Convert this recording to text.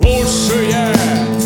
我是耶。